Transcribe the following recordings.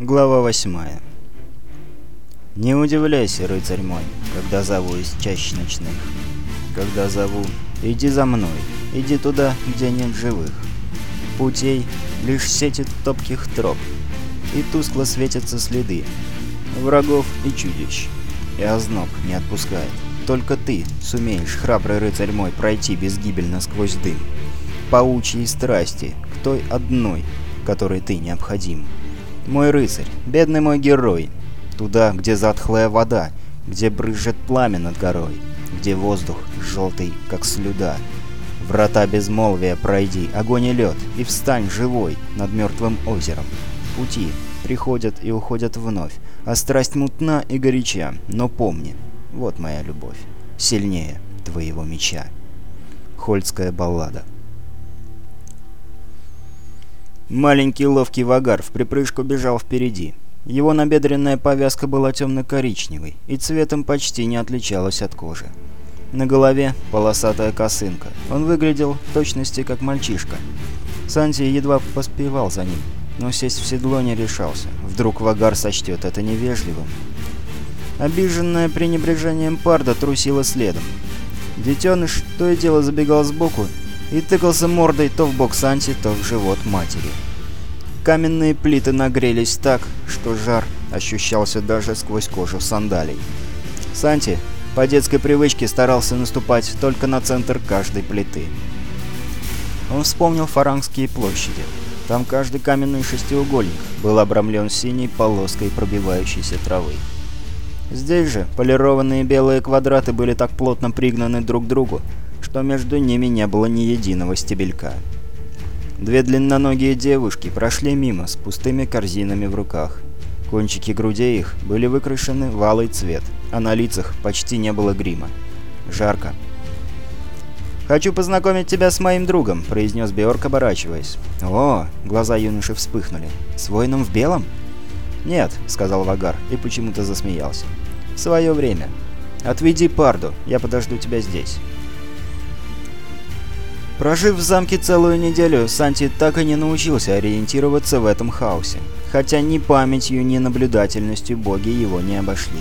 Глава восьмая. Не удивляйся, рыцарь мой, когда зову из чащ ночных. Когда зову, иди за мной, иди туда, где нет живых. Путей лишь сети топких троп, и тускло светятся следы врагов и чудищ. И озноб не отпускает. Только ты сумеешь, храбрый рыцарь мой, пройти безгибельно сквозь дым. Паучьи страсти к той одной, которой ты необходим. Мой рыцарь, бедный мой герой, туда, где затхлая вода, где брызжет пламя над горой, где воздух желтый, как слюда. Врата безмолвия пройди, огонь и лед, и встань живой над мертвым озером. Пути приходят и уходят вновь, а страсть мутна и горяча, но помни, вот моя любовь, сильнее твоего меча. Хольдская баллада Маленький ловкий вагар в припрыжку бежал впереди. Его набедренная повязка была темно-коричневой и цветом почти не отличалась от кожи. На голове полосатая косынка. Он выглядел в точности как мальчишка. Санти едва поспевал за ним, но сесть в седло не решался. Вдруг Вагар сочтет это невежливым. Обиженная пренебрежением парда трусила следом. Детеныш то и дело забегал сбоку и тыкался мордой то в бок Санти, то в живот матери. Каменные плиты нагрелись так, что жар ощущался даже сквозь кожу сандалий. Санти по детской привычке старался наступать только на центр каждой плиты. Он вспомнил фарангские площади. Там каждый каменный шестиугольник был обрамлен синей полоской пробивающейся травы. Здесь же полированные белые квадраты были так плотно пригнаны друг к другу, что между ними не было ни единого стебелька. Две длинноногие девушки прошли мимо с пустыми корзинами в руках. Кончики грудей их были выкрашены в алый цвет, а на лицах почти не было грима. Жарко. «Хочу познакомить тебя с моим другом», — произнес Беорк, оборачиваясь. «О!» — глаза юноши вспыхнули. «С воином в белом?» «Нет», — сказал Вагар и почему-то засмеялся. «В свое время. Отведи Парду, я подожду тебя здесь». Прожив в замке целую неделю, Санти так и не научился ориентироваться в этом хаосе, хотя ни памятью, ни наблюдательностью боги его не обошли.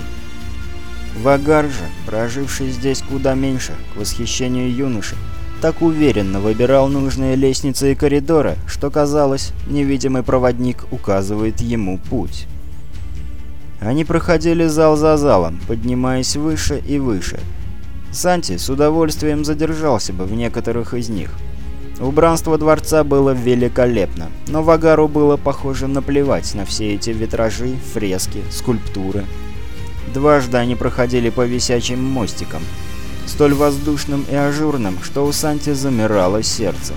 Вагар же, проживший здесь куда меньше, к восхищению юноши, так уверенно выбирал нужные лестницы и коридоры, что казалось, невидимый проводник указывает ему путь. Они проходили зал за залом, поднимаясь выше и выше, Санти с удовольствием задержался бы в некоторых из них. Убранство дворца было великолепно, но Вагару было, похоже, наплевать на все эти витражи, фрески, скульптуры. Дважды они проходили по висячим мостикам, столь воздушным и ажурным, что у Санти замирало сердце.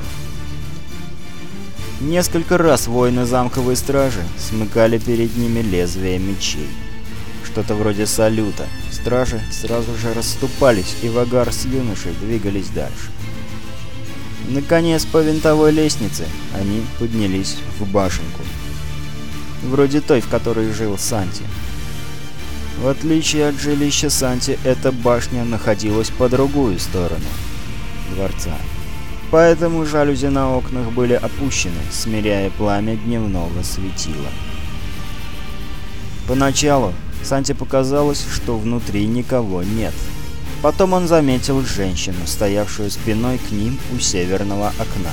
Несколько раз воины замковой стражи смыкали перед ними лезвия мечей. Что-то вроде салюта — Стражи сразу же расступались, и Вагар с юношей двигались дальше. Наконец, по винтовой лестнице они поднялись в башенку. Вроде той, в которой жил Санти. В отличие от жилища Санти, эта башня находилась по другую сторону дворца. Поэтому жалюзи на окнах были опущены, смиряя пламя дневного светила. Поначалу Санте показалось, что внутри никого нет. Потом он заметил женщину, стоявшую спиной к ним у северного окна.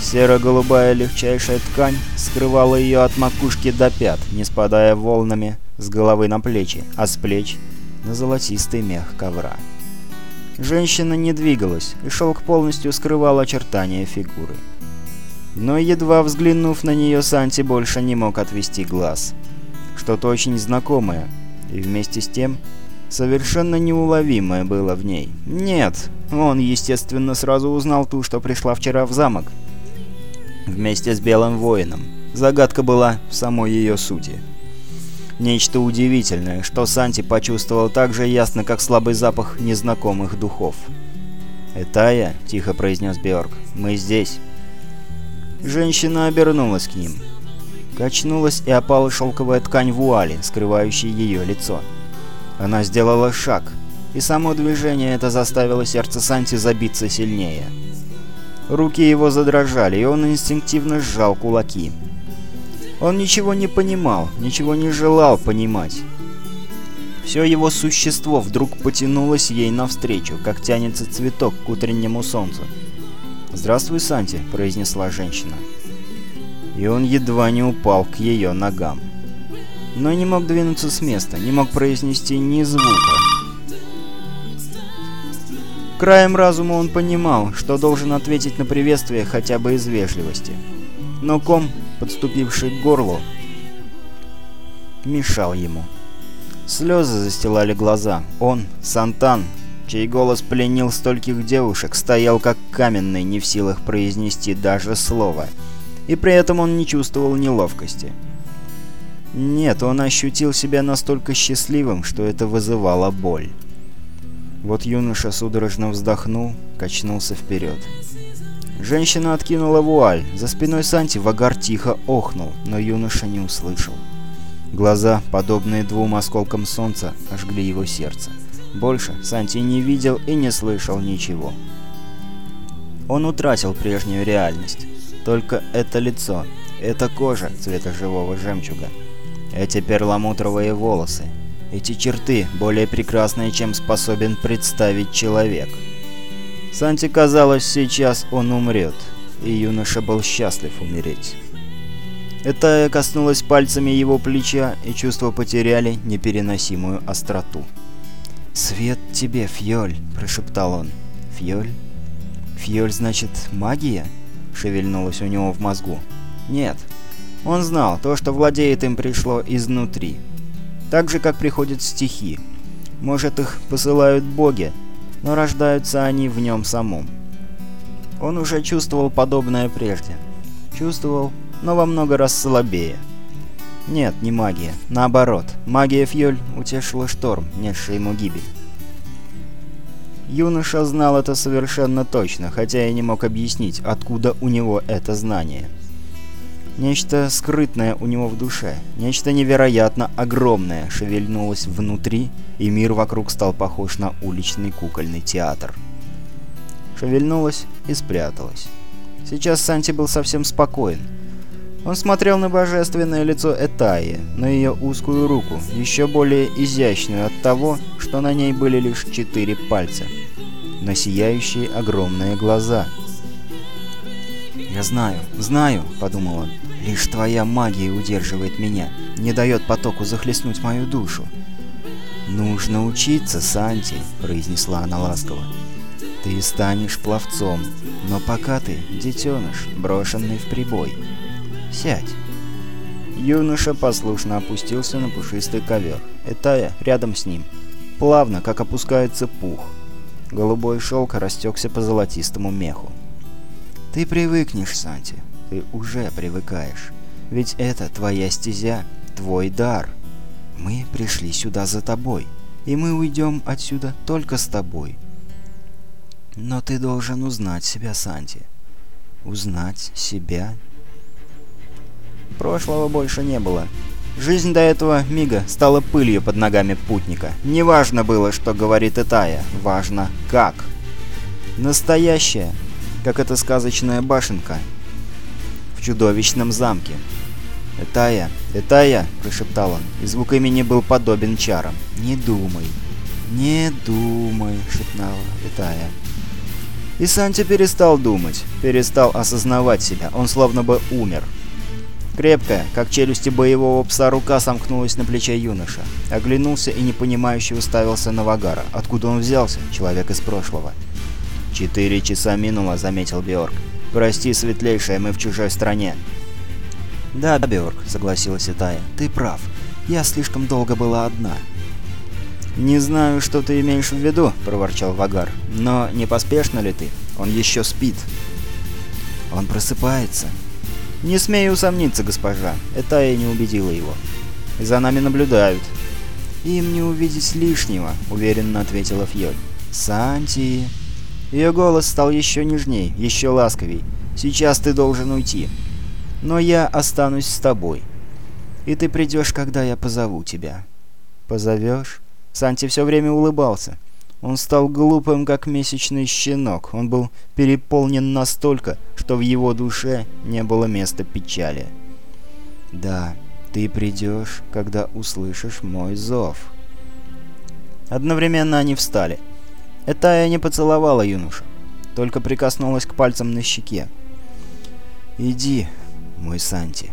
Серо-голубая легчайшая ткань скрывала ее от макушки до пят, не спадая волнами с головы на плечи, а с плеч на золотистый мех ковра. Женщина не двигалась, и шелк полностью скрывал очертания фигуры. Но едва взглянув на нее, Санти больше не мог отвести глаз — что-то очень знакомое. И вместе с тем, совершенно неуловимое было в ней. Нет, он, естественно, сразу узнал ту, что пришла вчера в замок. Вместе с Белым Воином. Загадка была в самой ее сути. Нечто удивительное, что Санти почувствовал так же ясно, как слабый запах незнакомых духов. «Этая», — тихо произнес Беорг, — «мы здесь». Женщина обернулась к ним. Качнулась и опала шелковая ткань вуали, скрывающая ее лицо. Она сделала шаг, и само движение это заставило сердце Санти забиться сильнее. Руки его задрожали, и он инстинктивно сжал кулаки. Он ничего не понимал, ничего не желал понимать. Все его существо вдруг потянулось ей навстречу, как тянется цветок к утреннему солнцу. «Здравствуй, Санти», — произнесла женщина. И он едва не упал к ее ногам. Но не мог двинуться с места, не мог произнести ни звука. Краем разума он понимал, что должен ответить на приветствие хотя бы из вежливости. Но ком, подступивший к горлу, мешал ему. Слезы застилали глаза. Он, Сантан, чей голос пленил стольких девушек, стоял как каменный, не в силах произнести даже слова. И при этом он не чувствовал неловкости. Нет, он ощутил себя настолько счастливым, что это вызывало боль. Вот юноша судорожно вздохнул, качнулся вперед. Женщина откинула вуаль. За спиной Санти Вагар тихо охнул, но юноша не услышал. Глаза, подобные двум осколкам солнца, ожгли его сердце. Больше Санти не видел и не слышал ничего. Он утратил прежнюю реальность. Только это лицо, эта кожа цвета живого жемчуга, эти перламутровые волосы, эти черты более прекрасные, чем способен представить человек. Санти казалось, сейчас он умрет, и юноша был счастлив умереть. Это коснулось пальцами его плеча, и чувства потеряли непереносимую остроту. «Свет тебе, Фьоль!» – прошептал он. «Фьоль? Фьоль значит магия?» – шевельнулось у него в мозгу. «Нет». Он знал, то, что владеет им, пришло изнутри. Так же, как приходят стихи. Может, их посылают боги, но рождаются они в нем самом. Он уже чувствовал подобное прежде. Чувствовал, но во много раз слабее. Нет, не магия. Наоборот, магия Фьёль утешила шторм, несший ему гибель. Юноша знал это совершенно точно, хотя и не мог объяснить, откуда у него это знание. Нечто скрытное у него в душе, нечто невероятно огромное шевельнулось внутри, и мир вокруг стал похож на уличный кукольный театр. Шевельнулось и спряталось. Сейчас Санти был совсем спокоен. Он смотрел на божественное лицо Этаи, на ее узкую руку, еще более изящную от того, что на ней были лишь четыре пальца, на сияющие огромные глаза. «Я знаю, знаю», — подумал он, — «лишь твоя магия удерживает меня, не дает потоку захлестнуть мою душу». «Нужно учиться, Санти», — произнесла она ласково. «Ты станешь пловцом, но пока ты детеныш, брошенный в прибой». Сядь!» Юноша послушно опустился на пушистый ковер. Этая рядом с ним. Плавно, как опускается пух. Голубой шелк растекся по золотистому меху. «Ты привыкнешь, Санти. Ты уже привыкаешь. Ведь это твоя стезя, твой дар. Мы пришли сюда за тобой, и мы уйдем отсюда только с тобой. Но ты должен узнать себя, Санти. Узнать себя Прошлого больше не было. Жизнь до этого мига стала пылью под ногами путника. Не важно было, что говорит Итая, важно как. Настоящее, как эта сказочная башенка в чудовищном замке. «Этая, Этая!» – прошептал он, и звук имени был подобен чарам. «Не думай, не думай!» – шепнала Этая. И Санти перестал думать, перестал осознавать себя, он словно бы умер. Крепкая, как челюсти боевого пса, рука сомкнулась на плече юноша. Оглянулся и непонимающе уставился на Вагара. Откуда он взялся? Человек из прошлого. «Четыре часа минуло», — заметил Беорг. «Прости, светлейшая, мы в чужой стране». «Да, Беорг», — согласилась Итая. «Ты прав. Я слишком долго была одна». «Не знаю, что ты имеешь в виду», — проворчал Вагар. «Но не поспешно ли ты? Он еще спит». «Он просыпается», «Не смею усомниться, госпожа. Это я не убедила его. За нами наблюдают». «Им не увидеть лишнего», — уверенно ответила Фьоль. «Санти...» Ее голос стал еще нежней, еще ласковей. «Сейчас ты должен уйти. Но я останусь с тобой. И ты придешь, когда я позову тебя». «Позовешь?» Санти все время улыбался. Он стал глупым, как месячный щенок. Он был переполнен настолько, что в его душе не было места печали. Да, ты придешь, когда услышишь мой зов. Одновременно они встали. Этая не поцеловала юношу, только прикоснулась к пальцам на щеке. «Иди, мой Санти».